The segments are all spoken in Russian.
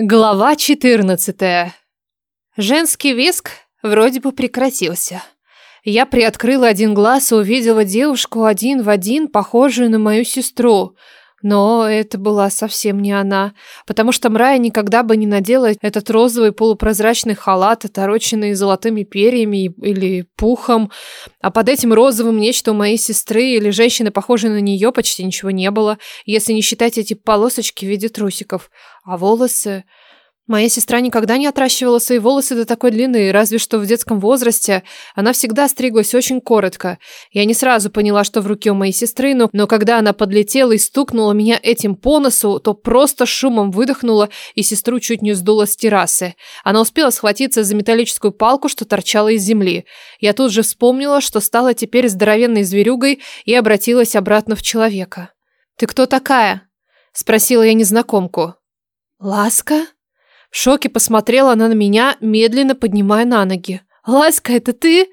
Глава 14. Женский виск вроде бы прекратился. Я приоткрыла один глаз и увидела девушку один в один, похожую на мою сестру. Но это была совсем не она, потому что Мрая никогда бы не надела этот розовый полупрозрачный халат, отороченный золотыми перьями или пухом, а под этим розовым нечто у моей сестры или женщины, похожей на нее, почти ничего не было, если не считать эти полосочки в виде трусиков. А волосы... Моя сестра никогда не отращивала свои волосы до такой длины, разве что в детском возрасте. Она всегда стриглась очень коротко. Я не сразу поняла, что в руке у моей сестры, но, но когда она подлетела и стукнула меня этим по носу, то просто шумом выдохнула и сестру чуть не сдула с террасы. Она успела схватиться за металлическую палку, что торчала из земли. Я тут же вспомнила, что стала теперь здоровенной зверюгой и обратилась обратно в человека. «Ты кто такая?» – спросила я незнакомку. «Ласка?» В шоке посмотрела она на меня, медленно поднимая на ноги. «Ласка, это ты?»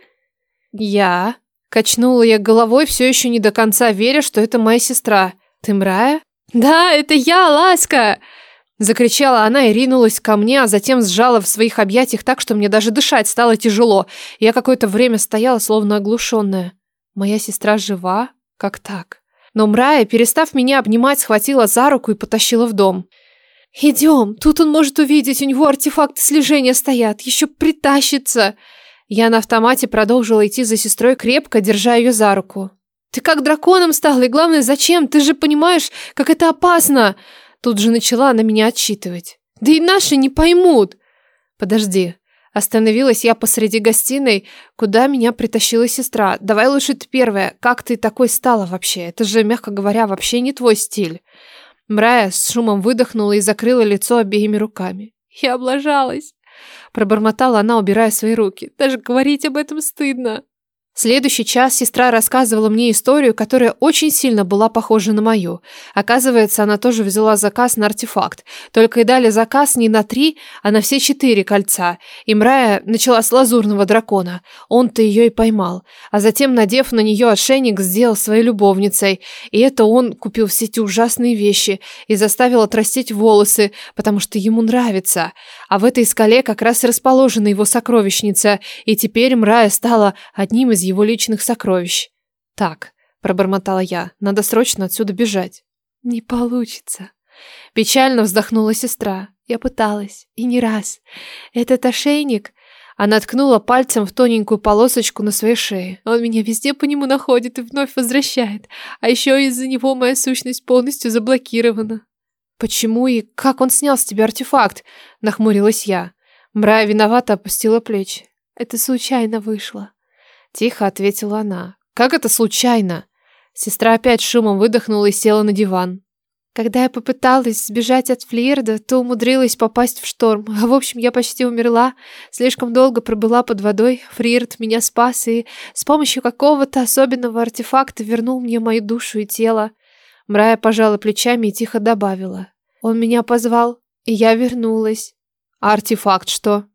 «Я...» Качнула я головой, все еще не до конца веря, что это моя сестра. «Ты Мрая?» «Да, это я, Ласка!» Закричала она и ринулась ко мне, а затем сжала в своих объятиях так, что мне даже дышать стало тяжело. Я какое-то время стояла, словно оглушенная. Моя сестра жива? Как так? Но Мрая, перестав меня обнимать, схватила за руку и потащила в дом. «Идем, тут он может увидеть, у него артефакты слежения стоят, еще притащится!» Я на автомате продолжила идти за сестрой, крепко держа ее за руку. «Ты как драконом стала, и главное, зачем? Ты же понимаешь, как это опасно!» Тут же начала она меня отчитывать. «Да и наши не поймут!» «Подожди». Остановилась я посреди гостиной, куда меня притащила сестра. «Давай лучше ты первая. Как ты такой стала вообще? Это же, мягко говоря, вообще не твой стиль». Мрая с шумом выдохнула и закрыла лицо обеими руками. «Я облажалась!» Пробормотала она, убирая свои руки. «Даже говорить об этом стыдно!» Следующий час сестра рассказывала мне историю, которая очень сильно была похожа на мою. Оказывается, она тоже взяла заказ на артефакт. Только и дали заказ не на три, а на все четыре кольца. И Мрая начала с лазурного дракона. Он-то ее и поймал. А затем, надев на нее ошейник, сделал своей любовницей. И это он купил все эти ужасные вещи и заставил отрастить волосы, потому что ему нравится. А в этой скале как раз расположена его сокровищница. И теперь Мрая стала одним из его личных сокровищ. Так, пробормотала я, надо срочно отсюда бежать. Не получится. Печально вздохнула сестра. Я пыталась, и не раз. Этот ошейник... Она ткнула пальцем в тоненькую полосочку на своей шее. Он меня везде по нему находит и вновь возвращает. А еще из-за него моя сущность полностью заблокирована. «Почему и как он снял с тебя артефакт?» – нахмурилась я. Мрая виновато опустила плечи. «Это случайно вышло. Тихо ответила она. Как это случайно? Сестра опять шумом выдохнула и села на диван. Когда я попыталась сбежать от Флирда, то умудрилась попасть в шторм. В общем, я почти умерла, слишком долго пробыла под водой. Флирд меня спас и с помощью какого-то особенного артефакта вернул мне мою душу и тело. Мрая пожала плечами и тихо добавила. Он меня позвал, и я вернулась. А артефакт что?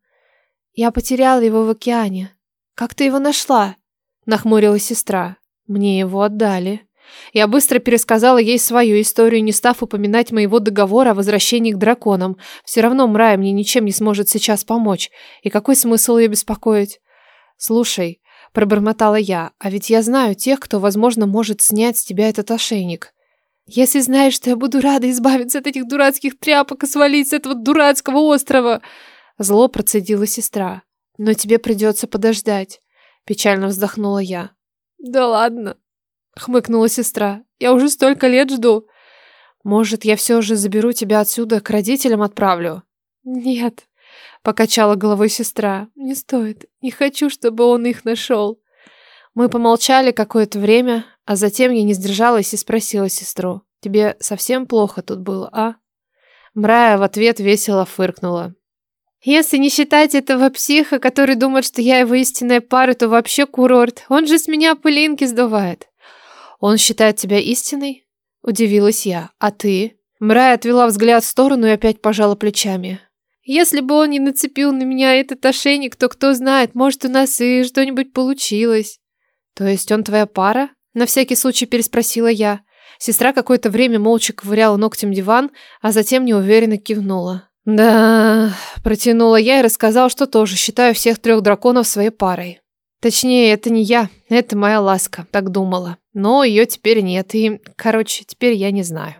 Я потеряла его в океане. «Как ты его нашла?» – нахмурилась сестра. «Мне его отдали». Я быстро пересказала ей свою историю, не став упоминать моего договора о возвращении к драконам. Все равно Мрая мне ничем не сможет сейчас помочь. И какой смысл ее беспокоить? «Слушай», – пробормотала я, «а ведь я знаю тех, кто, возможно, может снять с тебя этот ошейник». «Если знаешь, что я буду рада избавиться от этих дурацких тряпок и свалить с этого дурацкого острова!» Зло процедила сестра. Но тебе придется подождать. Печально вздохнула я. Да ладно. Хмыкнула сестра. Я уже столько лет жду. Может, я все же заберу тебя отсюда, к родителям отправлю? Нет. Покачала головой сестра. Не стоит. Не хочу, чтобы он их нашел. Мы помолчали какое-то время, а затем я не сдержалась и спросила сестру. Тебе совсем плохо тут было, а? Мрая в ответ весело фыркнула. Если не считать этого психа, который думает, что я его истинная пара, то вообще курорт. Он же с меня пылинки сдувает. Он считает тебя истиной? Удивилась я. А ты? Мрай отвела взгляд в сторону и опять пожала плечами. Если бы он не нацепил на меня этот ошейник, то кто знает, может, у нас и что-нибудь получилось. То есть он твоя пара? На всякий случай переспросила я. Сестра какое-то время молча ковыряла ногтем диван, а затем неуверенно кивнула. Да, протянула я и рассказала, что тоже считаю всех трех драконов своей парой. Точнее, это не я, это моя ласка, так думала. Но ее теперь нет, и, короче, теперь я не знаю.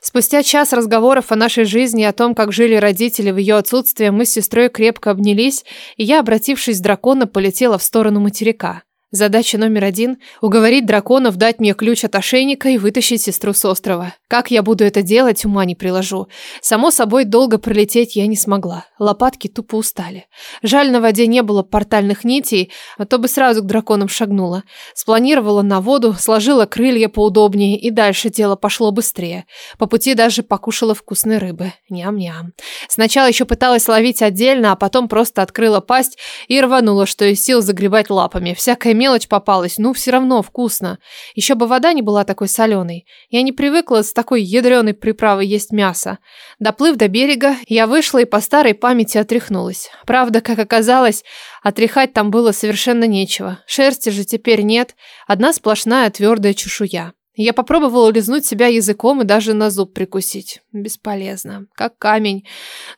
Спустя час разговоров о нашей жизни и о том, как жили родители в ее отсутствие, мы с сестрой крепко обнялись, и я, обратившись к дракона, полетела в сторону материка. Задача номер один – уговорить драконов дать мне ключ от ошейника и вытащить сестру с острова. Как я буду это делать, ума не приложу. Само собой, долго пролететь я не смогла. Лопатки тупо устали. Жаль, на воде не было портальных нитей, а то бы сразу к драконам шагнула. Спланировала на воду, сложила крылья поудобнее, и дальше дело пошло быстрее. По пути даже покушала вкусной рыбы. Ням-ням. Сначала еще пыталась ловить отдельно, а потом просто открыла пасть и рванула, что из сил загребать лапами. Всякая мелочь попалась, ну все равно вкусно. Еще бы вода не была такой соленой. Я не привыкла с такой ядреной приправой есть мясо. Доплыв до берега, я вышла и по старой памяти отряхнулась. Правда, как оказалось, отряхать там было совершенно нечего. Шерсти же теперь нет, одна сплошная твердая чешуя. Я попробовала лизнуть себя языком и даже на зуб прикусить. Бесполезно. Как камень.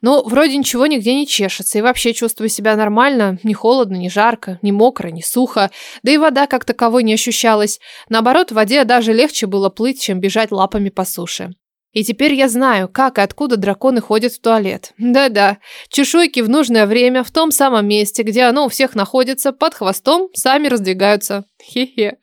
Но вроде ничего нигде не чешется. И вообще чувствую себя нормально. Не холодно, не жарко, не мокро, не сухо. Да и вода как таковой не ощущалась. Наоборот, в воде даже легче было плыть, чем бежать лапами по суше. И теперь я знаю, как и откуда драконы ходят в туалет. Да-да, чешуйки в нужное время, в том самом месте, где оно у всех находится, под хвостом, сами раздвигаются. Хе-хе.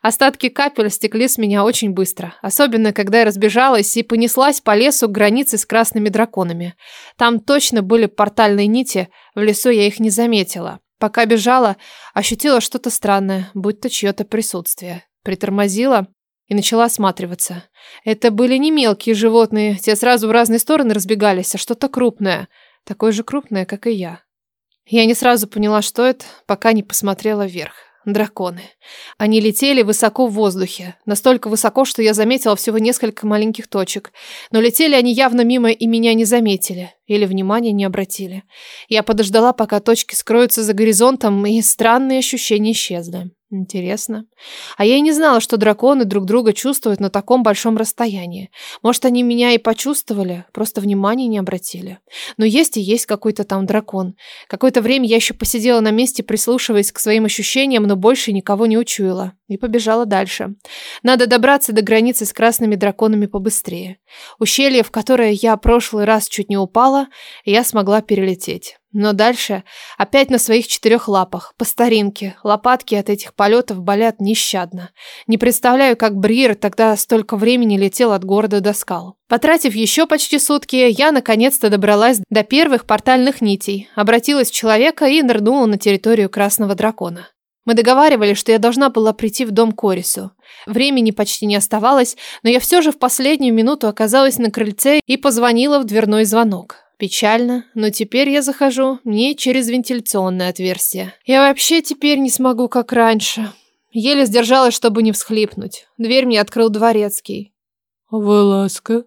Остатки капель стекли с меня очень быстро, особенно когда я разбежалась и понеслась по лесу к границе с красными драконами. Там точно были портальные нити, в лесу я их не заметила. Пока бежала, ощутила что-то странное, будто чье-то присутствие. Притормозила и начала осматриваться. Это были не мелкие животные, те сразу в разные стороны разбегались, а что-то крупное, такое же крупное, как и я. Я не сразу поняла, что это, пока не посмотрела вверх. Драконы. Они летели высоко в воздухе. Настолько высоко, что я заметила всего несколько маленьких точек. Но летели они явно мимо и меня не заметили. Или внимания не обратили. Я подождала, пока точки скроются за горизонтом, и странные ощущения исчезли. Интересно. А я и не знала, что драконы друг друга чувствуют на таком большом расстоянии. Может, они меня и почувствовали, просто внимания не обратили. Но есть и есть какой-то там дракон. Какое-то время я еще посидела на месте, прислушиваясь к своим ощущениям, но больше никого не учуяла. И побежала дальше. Надо добраться до границы с красными драконами побыстрее. Ущелье, в которое я прошлый раз чуть не упала, я смогла перелететь. Но дальше опять на своих четырех лапах, по старинке. Лопатки от этих полетов болят нещадно. Не представляю, как Бриер тогда столько времени летел от города до скал. Потратив еще почти сутки, я наконец-то добралась до первых портальных нитей, обратилась в человека и нырнула на территорию Красного Дракона. Мы договаривались, что я должна была прийти в дом Корису. Времени почти не оставалось, но я все же в последнюю минуту оказалась на крыльце и позвонила в дверной звонок. Печально, но теперь я захожу не через вентиляционное отверстие. Я вообще теперь не смогу, как раньше. Еле сдержалась, чтобы не всхлипнуть. Дверь мне открыл дворецкий. «Вы ласка?»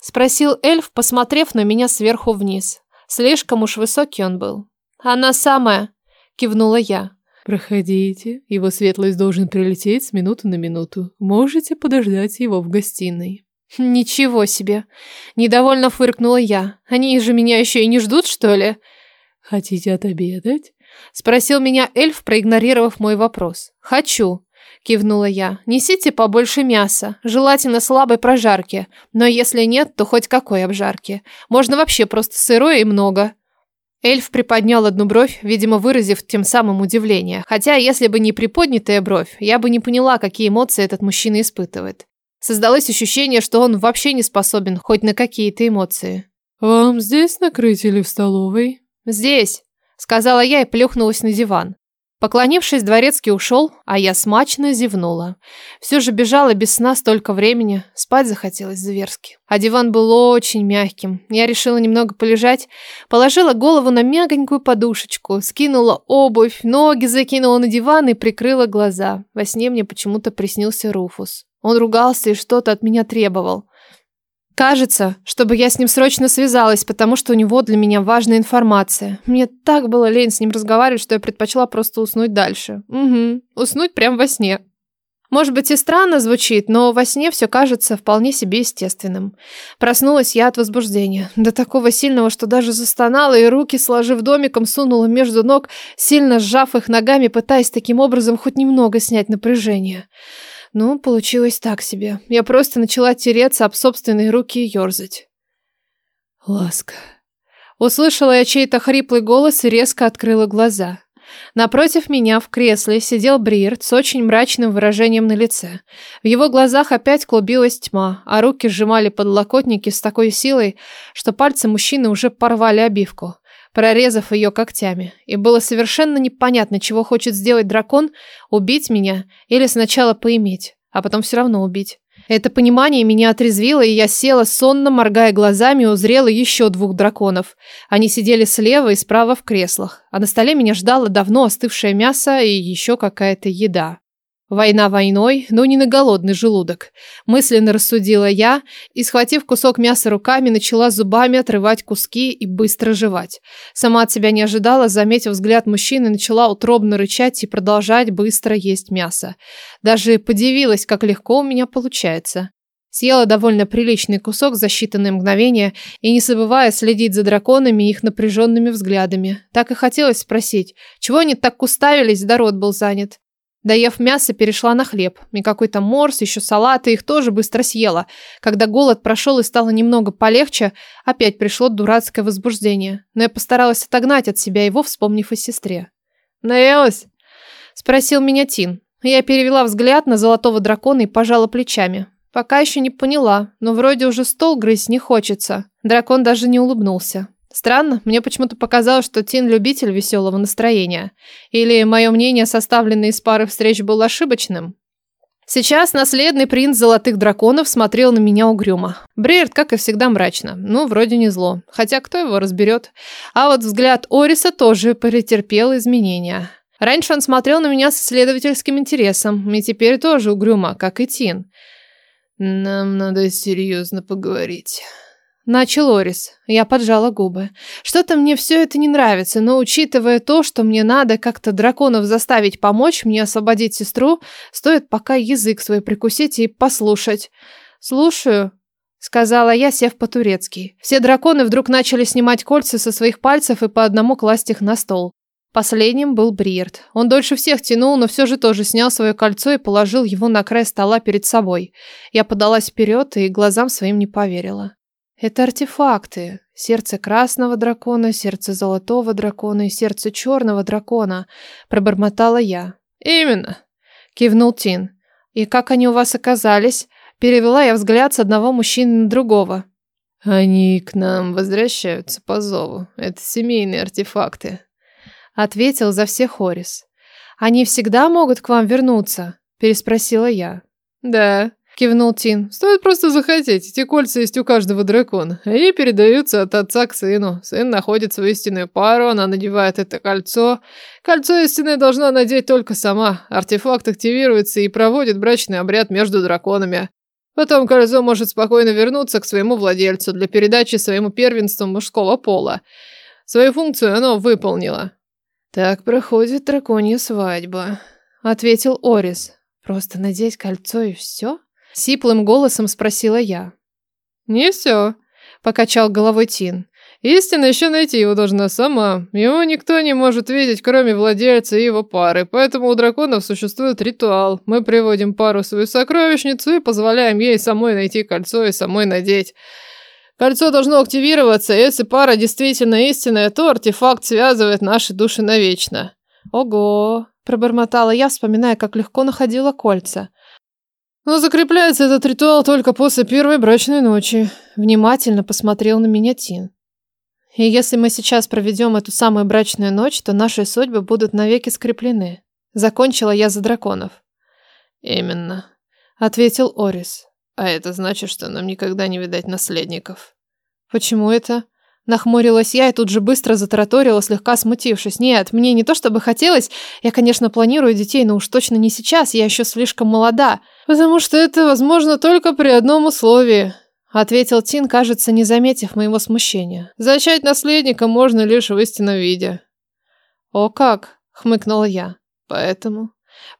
Спросил эльф, посмотрев на меня сверху вниз. Слишком уж высокий он был. «Она самая!» – кивнула я. «Проходите, его светлость должен прилететь с минуты на минуту. Можете подождать его в гостиной». «Ничего себе!» Недовольно фыркнула я. «Они же меня еще и не ждут, что ли?» «Хотите отобедать?» Спросил меня эльф, проигнорировав мой вопрос. «Хочу», кивнула я. «Несите побольше мяса, желательно слабой прожарки. Но если нет, то хоть какой обжарки. Можно вообще просто сырое и много». Эльф приподнял одну бровь, видимо, выразив тем самым удивление. Хотя, если бы не приподнятая бровь, я бы не поняла, какие эмоции этот мужчина испытывает. Создалось ощущение, что он вообще не способен хоть на какие-то эмоции. «Вам здесь накрыть или в столовой?» «Здесь», — сказала я и плюхнулась на диван. Поклонившись, дворецкий ушел, а я смачно зевнула. Все же бежала без сна столько времени, спать захотелось зверски. А диван был очень мягким. Я решила немного полежать, положила голову на мягонькую подушечку, скинула обувь, ноги закинула на диван и прикрыла глаза. Во сне мне почему-то приснился Руфус. Он ругался и что-то от меня требовал. Кажется, чтобы я с ним срочно связалась, потому что у него для меня важная информация. Мне так было лень с ним разговаривать, что я предпочла просто уснуть дальше. Угу, уснуть прямо во сне. Может быть и странно звучит, но во сне все кажется вполне себе естественным. Проснулась я от возбуждения, до такого сильного, что даже застонала и руки, сложив домиком, сунула между ног, сильно сжав их ногами, пытаясь таким образом хоть немного снять напряжение. Ну, получилось так себе. Я просто начала тереться об собственные руки и ерзать. Ласка. Услышала я чей-то хриплый голос и резко открыла глаза. Напротив меня в кресле сидел Бриерт с очень мрачным выражением на лице. В его глазах опять клубилась тьма, а руки сжимали подлокотники с такой силой, что пальцы мужчины уже порвали обивку, прорезав ее когтями. И было совершенно непонятно, чего хочет сделать дракон, убить меня или сначала поиметь, а потом все равно убить. Это понимание меня отрезвило, и я села, сонно моргая глазами, узрела еще двух драконов. Они сидели слева и справа в креслах, а на столе меня ждало давно остывшее мясо и еще какая-то еда. Война войной, но не на голодный желудок. Мысленно рассудила я и, схватив кусок мяса руками, начала зубами отрывать куски и быстро жевать. Сама от себя не ожидала, заметив взгляд мужчины, начала утробно рычать и продолжать быстро есть мясо. Даже подивилась, как легко у меня получается. Съела довольно приличный кусок за считанные мгновения и не забывая следить за драконами и их напряженными взглядами. Так и хотелось спросить, чего они так уставились, да рот был занят. Доев мясо, перешла на хлеб. И какой-то морс, еще салаты, их тоже быстро съела. Когда голод прошел и стало немного полегче, опять пришло дурацкое возбуждение. Но я постаралась отогнать от себя его, вспомнив о сестре. «Наелась?» – спросил меня Тин. Я перевела взгляд на золотого дракона и пожала плечами. Пока еще не поняла, но вроде уже стол грызть не хочется. Дракон даже не улыбнулся. Странно, мне почему-то показалось, что Тин любитель веселого настроения. Или мое мнение, составленное из пары встреч, было ошибочным? Сейчас наследный принц золотых драконов смотрел на меня угрюмо. Брейерт, как и всегда, мрачно. Ну, вроде не зло. Хотя кто его разберет? А вот взгляд Ориса тоже претерпел изменения. Раньше он смотрел на меня с исследовательским интересом, и теперь тоже угрюмо, как и Тин. «Нам надо серьезно поговорить». Начал Орис. Я поджала губы. Что-то мне все это не нравится, но учитывая то, что мне надо как-то драконов заставить помочь мне освободить сестру, стоит пока язык свой прикусить и послушать. Слушаю, сказала я, сев по-турецки. Все драконы вдруг начали снимать кольца со своих пальцев и по одному класть их на стол. Последним был Бриерт. Он дольше всех тянул, но все же тоже снял свое кольцо и положил его на край стола перед собой. Я подалась вперед и глазам своим не поверила. Это артефакты. Сердце красного дракона, сердце золотого дракона и сердце черного дракона. Пробормотала я. Именно. Кивнул Тин. И как они у вас оказались? Перевела я взгляд с одного мужчины на другого. Они к нам возвращаются по зову. Это семейные артефакты. Ответил за всех Хорис. Они всегда могут к вам вернуться? Переспросила я. Да, Кивнул Тин. Стоит просто захотеть. Эти кольца есть у каждого дракона. Они передаются от отца к сыну. Сын находит свою истинную пару, она надевает это кольцо. Кольцо истинное должна надеть только сама. Артефакт активируется и проводит брачный обряд между драконами. Потом кольцо может спокойно вернуться к своему владельцу для передачи своему первенству мужского пола. Свою функцию оно выполнило. Так проходит драконья свадьба, ответил Орис. Просто надеть кольцо и все? Сиплым голосом спросила я. «Не все», — покачал головой Тин. «Истинно еще найти его должна сама. Его никто не может видеть, кроме владельца и его пары, поэтому у драконов существует ритуал. Мы приводим пару в свою сокровищницу и позволяем ей самой найти кольцо и самой надеть». Кольцо должно активироваться, если пара действительно истинная, то артефакт связывает наши души навечно. Ого, пробормотала я, вспоминая, как легко находила кольца. Но закрепляется этот ритуал только после первой брачной ночи. Внимательно посмотрел на меня Тин. И если мы сейчас проведем эту самую брачную ночь, то наши судьбы будут навеки скреплены. Закончила я за драконов. Именно, ответил Орис. А это значит, что нам никогда не видать наследников. Почему это? Нахмурилась я и тут же быстро затараторила, слегка смутившись. Нет, мне не то чтобы хотелось. Я, конечно, планирую детей, но уж точно не сейчас. Я еще слишком молода. Потому что это возможно только при одном условии. Ответил Тин, кажется, не заметив моего смущения. Зачать наследника можно лишь в истинном виде. О как, хмыкнула я. Поэтому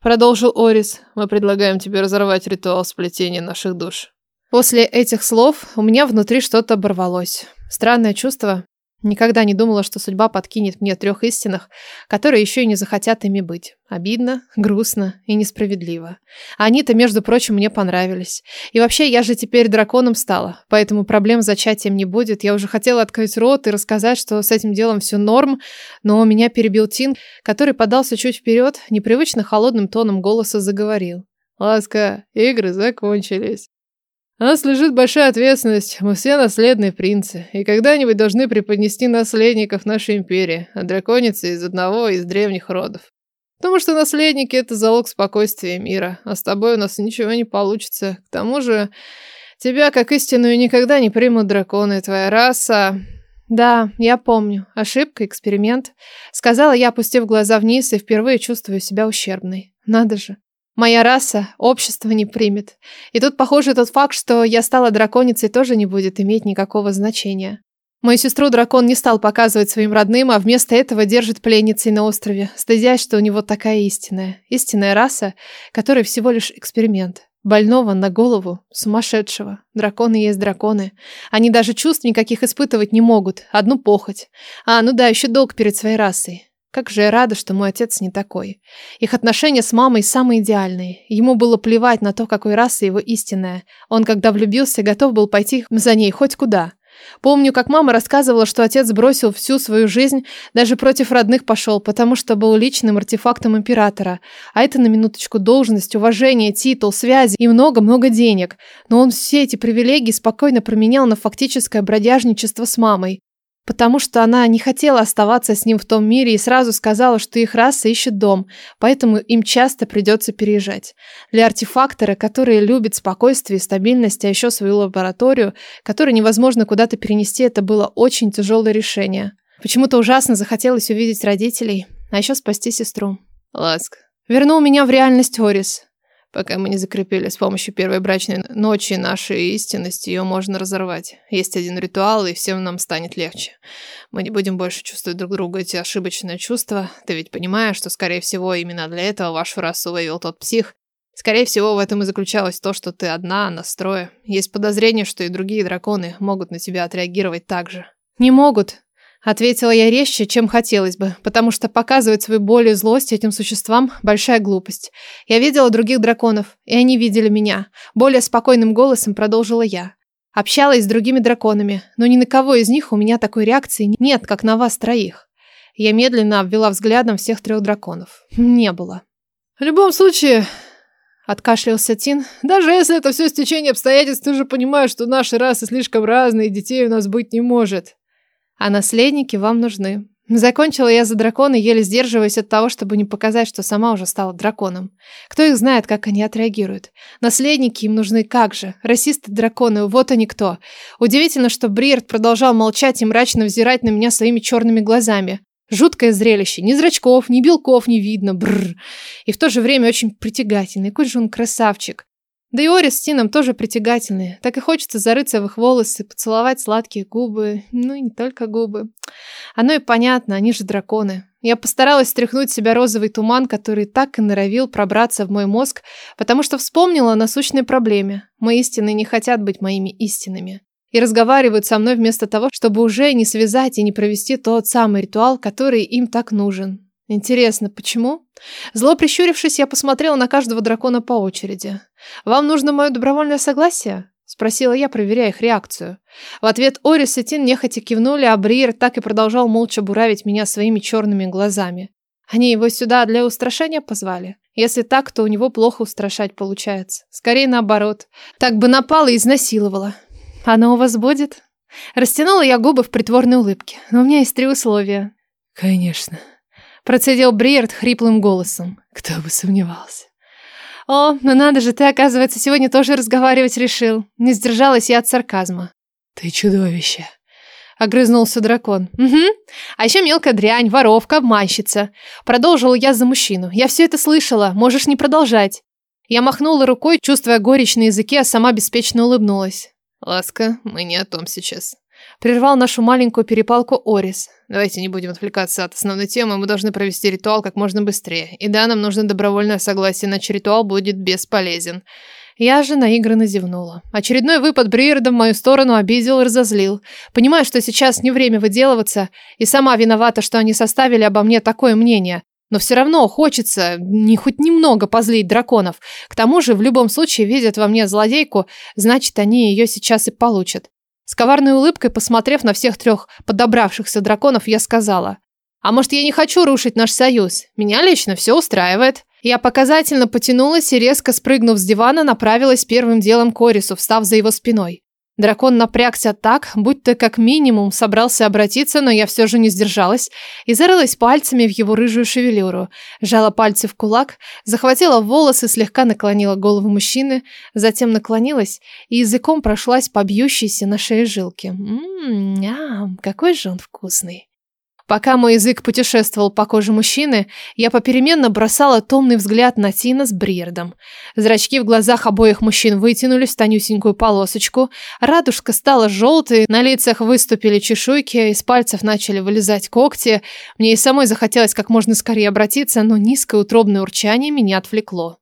Продолжил Орис. Мы предлагаем тебе разорвать ритуал сплетения наших душ. После этих слов у меня внутри что-то оборвалось. Странное чувство, Никогда не думала, что судьба подкинет мне трех истинных, которые еще и не захотят ими быть. Обидно, грустно и несправедливо. Они-то, между прочим, мне понравились. И вообще, я же теперь драконом стала, поэтому проблем с зачатием не будет. Я уже хотела открыть рот и рассказать, что с этим делом все норм, но меня перебил Тин, который подался чуть вперед, непривычно холодным тоном голоса заговорил. «Ласка, игры закончились. У нас лежит большая ответственность, мы все наследные принцы, и когда-нибудь должны преподнести наследников нашей империи, а драконицы из одного из древних родов. Потому что наследники – это залог спокойствия мира, а с тобой у нас ничего не получится. К тому же, тебя как истинную никогда не примут драконы, твоя раса... Да, я помню. Ошибка, эксперимент. Сказала я, опустив глаза вниз, и впервые чувствую себя ущербной. Надо же. Моя раса общество не примет. И тут, похоже, тот факт, что я стала драконицей, тоже не будет иметь никакого значения. Мою сестру дракон не стал показывать своим родным, а вместо этого держит пленницей на острове, стыдясь, что у него такая истинная. Истинная раса, которая всего лишь эксперимент. Больного на голову, сумасшедшего. Драконы есть драконы. Они даже чувств никаких испытывать не могут, одну похоть. А, ну да, еще долг перед своей расой. Как же я рада, что мой отец не такой. Их отношения с мамой самые идеальные. Ему было плевать на то, какой расы его истинная. Он, когда влюбился, готов был пойти за ней хоть куда. Помню, как мама рассказывала, что отец бросил всю свою жизнь, даже против родных пошел, потому что был личным артефактом императора. А это на минуточку должность, уважение, титул, связи и много-много денег. Но он все эти привилегии спокойно променял на фактическое бродяжничество с мамой потому что она не хотела оставаться с ним в том мире и сразу сказала, что их раса ищет дом, поэтому им часто придется переезжать. Для артефактора, который любит спокойствие и стабильность, а еще свою лабораторию, которую невозможно куда-то перенести, это было очень тяжелое решение. Почему-то ужасно захотелось увидеть родителей, а еще спасти сестру. Ласк. Вернул меня в реальность Орис. Пока мы не закрепили с помощью первой брачной ночи нашей истинности, ее можно разорвать. Есть один ритуал, и всем нам станет легче. Мы не будем больше чувствовать друг друга эти ошибочные чувства. Ты ведь понимаешь, что, скорее всего, именно для этого вашу расу вывел тот псих. Скорее всего, в этом и заключалось то, что ты одна, настрое. Есть подозрение, что и другие драконы могут на тебя отреагировать так же. Не могут, Ответила я резче, чем хотелось бы, потому что показывать свою боль и злость этим существам – большая глупость. Я видела других драконов, и они видели меня. Более спокойным голосом продолжила я. Общалась с другими драконами, но ни на кого из них у меня такой реакции нет, как на вас троих. Я медленно обвела взглядом всех трех драконов. Не было. В любом случае, откашлялся Тин, даже если это все стечение обстоятельств, ты же понимаешь, что наши расы слишком разные, и детей у нас быть не может. А наследники вам нужны. Закончила я за дракона, еле сдерживаясь от того, чтобы не показать, что сама уже стала драконом. Кто их знает, как они отреагируют? Наследники им нужны как же? Расисты-драконы, вот они кто. Удивительно, что Бриерт продолжал молчать и мрачно взирать на меня своими черными глазами. Жуткое зрелище. Ни зрачков, ни белков не видно. Бррр. И в то же время очень притягательный. Какой же он красавчик. Да и Ори с Тином тоже притягательные. Так и хочется зарыться в их волосы, поцеловать сладкие губы. Ну и не только губы. Оно и понятно, они же драконы. Я постаралась стряхнуть с себя розовый туман, который так и норовил пробраться в мой мозг, потому что вспомнила о насущной проблеме. Мои истины не хотят быть моими истинами. И разговаривают со мной вместо того, чтобы уже не связать и не провести тот самый ритуал, который им так нужен. Интересно, почему? Зло прищурившись, я посмотрела на каждого дракона по очереди. «Вам нужно мое добровольное согласие?» Спросила я, проверяя их реакцию. В ответ Орис и Тин нехотя кивнули, а Бриер так и продолжал молча буравить меня своими черными глазами. Они его сюда для устрашения позвали? Если так, то у него плохо устрашать получается. Скорее наоборот. Так бы напала и изнасиловала. Она у вас будет? Растянула я губы в притворной улыбке. Но у меня есть три условия. Конечно. Процедил Бриерт хриплым голосом. Кто бы сомневался. О, ну надо же, ты, оказывается, сегодня тоже разговаривать решил. Не сдержалась я от сарказма. Ты чудовище. Огрызнулся дракон. Угу. А еще мелкая дрянь, воровка, обманщица. Продолжила я за мужчину. Я все это слышала, можешь не продолжать. Я махнула рукой, чувствуя горечь на языке, а сама беспечно улыбнулась. Ласка, мы не о том сейчас. Прервал нашу маленькую перепалку Орис. Давайте не будем отвлекаться от основной темы, мы должны провести ритуал как можно быстрее. И да, нам нужно добровольное согласие, иначе ритуал будет бесполезен. Я же наигранно зевнула. Очередной выпад Бриерда в мою сторону обидел и разозлил. Понимаю, что сейчас не время выделываться, и сама виновата, что они составили обо мне такое мнение. Но все равно хочется не хоть немного позлить драконов. К тому же, в любом случае, видят во мне злодейку, значит, они ее сейчас и получат. С коварной улыбкой, посмотрев на всех трех подобравшихся драконов, я сказала. «А может, я не хочу рушить наш союз? Меня лично все устраивает». Я показательно потянулась и, резко спрыгнув с дивана, направилась первым делом к Орису, встав за его спиной. Дракон напрягся так, будто как минимум собрался обратиться, но я все же не сдержалась и зарылась пальцами в его рыжую шевелюру, сжала пальцы в кулак, захватила волосы, слегка наклонила голову мужчины, затем наклонилась и языком прошлась по бьющейся на шее жилке. Ммм, какой же он вкусный. Пока мой язык путешествовал по коже мужчины, я попеременно бросала томный взгляд на Тина с Бриердом. Зрачки в глазах обоих мужчин вытянулись в тонюсенькую полосочку, радужка стала желтой, на лицах выступили чешуйки, из пальцев начали вылезать когти. Мне и самой захотелось как можно скорее обратиться, но низкое утробное урчание меня отвлекло.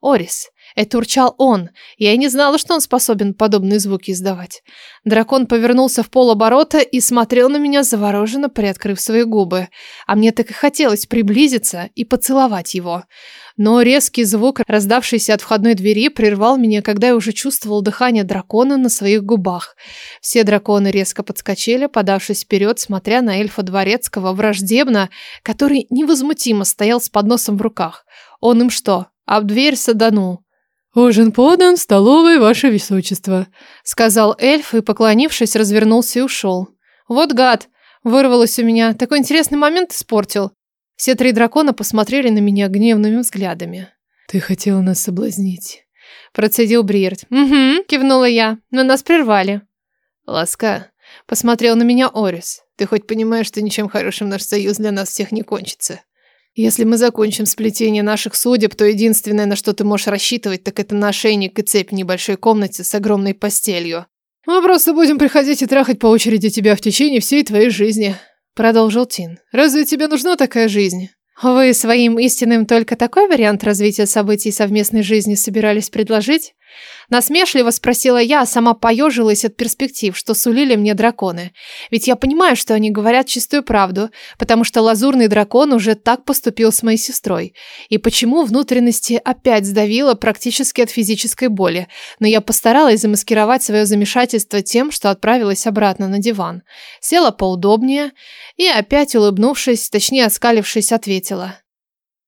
«Орис, это урчал он. Я и не знала, что он способен подобные звуки издавать. Дракон повернулся в полоборота и смотрел на меня завороженно, приоткрыв свои губы. А мне так и хотелось приблизиться и поцеловать его. Но резкий звук, раздавшийся от входной двери, прервал меня, когда я уже чувствовал дыхание дракона на своих губах. Все драконы резко подскочили, подавшись вперед, смотря на эльфа дворецкого враждебно, который невозмутимо стоял с подносом в руках. Он им что, об дверь саданул? «Ужин подан в столовой, ваше высочество», — сказал эльф и, поклонившись, развернулся и ушел. «Вот гад!» — вырвалось у меня. Такой интересный момент испортил. Все три дракона посмотрели на меня гневными взглядами. «Ты хотела нас соблазнить», — процедил Бриерт. «Угу», — кивнула я, — «но нас прервали». «Ласка», — посмотрел на меня Орис. «Ты хоть понимаешь, что ничем хорошим наш союз для нас всех не кончится?» Если мы закончим сплетение наших судеб, то единственное, на что ты можешь рассчитывать, так это на ошейник и цепь в небольшой комнате с огромной постелью. Мы просто будем приходить и трахать по очереди тебя в течение всей твоей жизни, продолжил Тин. Разве тебе нужна такая жизнь? Вы своим истинным только такой вариант развития событий совместной жизни собирались предложить? Насмешливо спросила я, а сама поежилась от перспектив, что сулили мне драконы. Ведь я понимаю, что они говорят чистую правду, потому что лазурный дракон уже так поступил с моей сестрой. И почему внутренности опять сдавило практически от физической боли. Но я постаралась замаскировать свое замешательство тем, что отправилась обратно на диван. Села поудобнее и опять улыбнувшись, точнее оскалившись, ответила.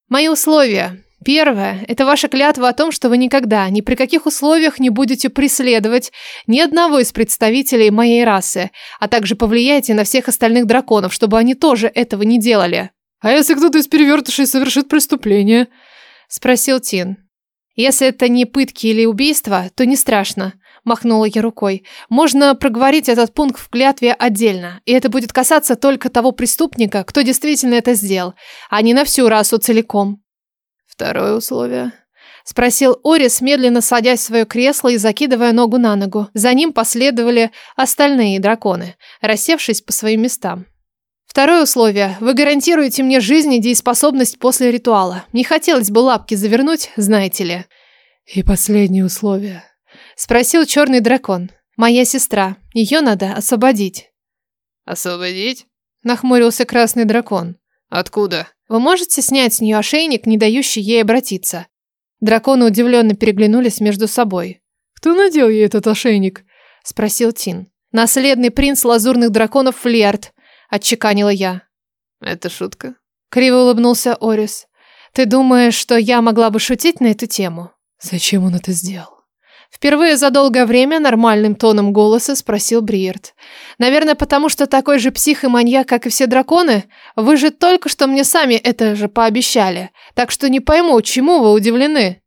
«Мои условия. Первое – это ваша клятва о том, что вы никогда, ни при каких условиях не будете преследовать ни одного из представителей моей расы, а также повлияете на всех остальных драконов, чтобы они тоже этого не делали. А если кто-то из перевертышей совершит преступление? Спросил Тин. Если это не пытки или убийства, то не страшно. Махнула я рукой. Можно проговорить этот пункт в клятве отдельно, и это будет касаться только того преступника, кто действительно это сделал, а не на всю расу целиком. Второе условие. Спросил Орис, медленно садясь в свое кресло и закидывая ногу на ногу. За ним последовали остальные драконы, рассевшись по своим местам. Второе условие. Вы гарантируете мне жизнь и дееспособность после ритуала. Не хотелось бы лапки завернуть, знаете ли. И последнее условие. Спросил черный дракон. Моя сестра. Ее надо освободить. Освободить? Нахмурился красный дракон. Откуда? Вы можете снять с нее ошейник, не дающий ей обратиться? Драконы удивленно переглянулись между собой. Кто надел ей этот ошейник? Спросил Тин. Наследный принц лазурных драконов Флиард, отчеканила я. Это шутка? Криво улыбнулся Орис. Ты думаешь, что я могла бы шутить на эту тему? Зачем он это сделал? Впервые за долгое время нормальным тоном голоса спросил Бриерт. «Наверное, потому что такой же псих и маньяк, как и все драконы? Вы же только что мне сами это же пообещали. Так что не пойму, чему вы удивлены?»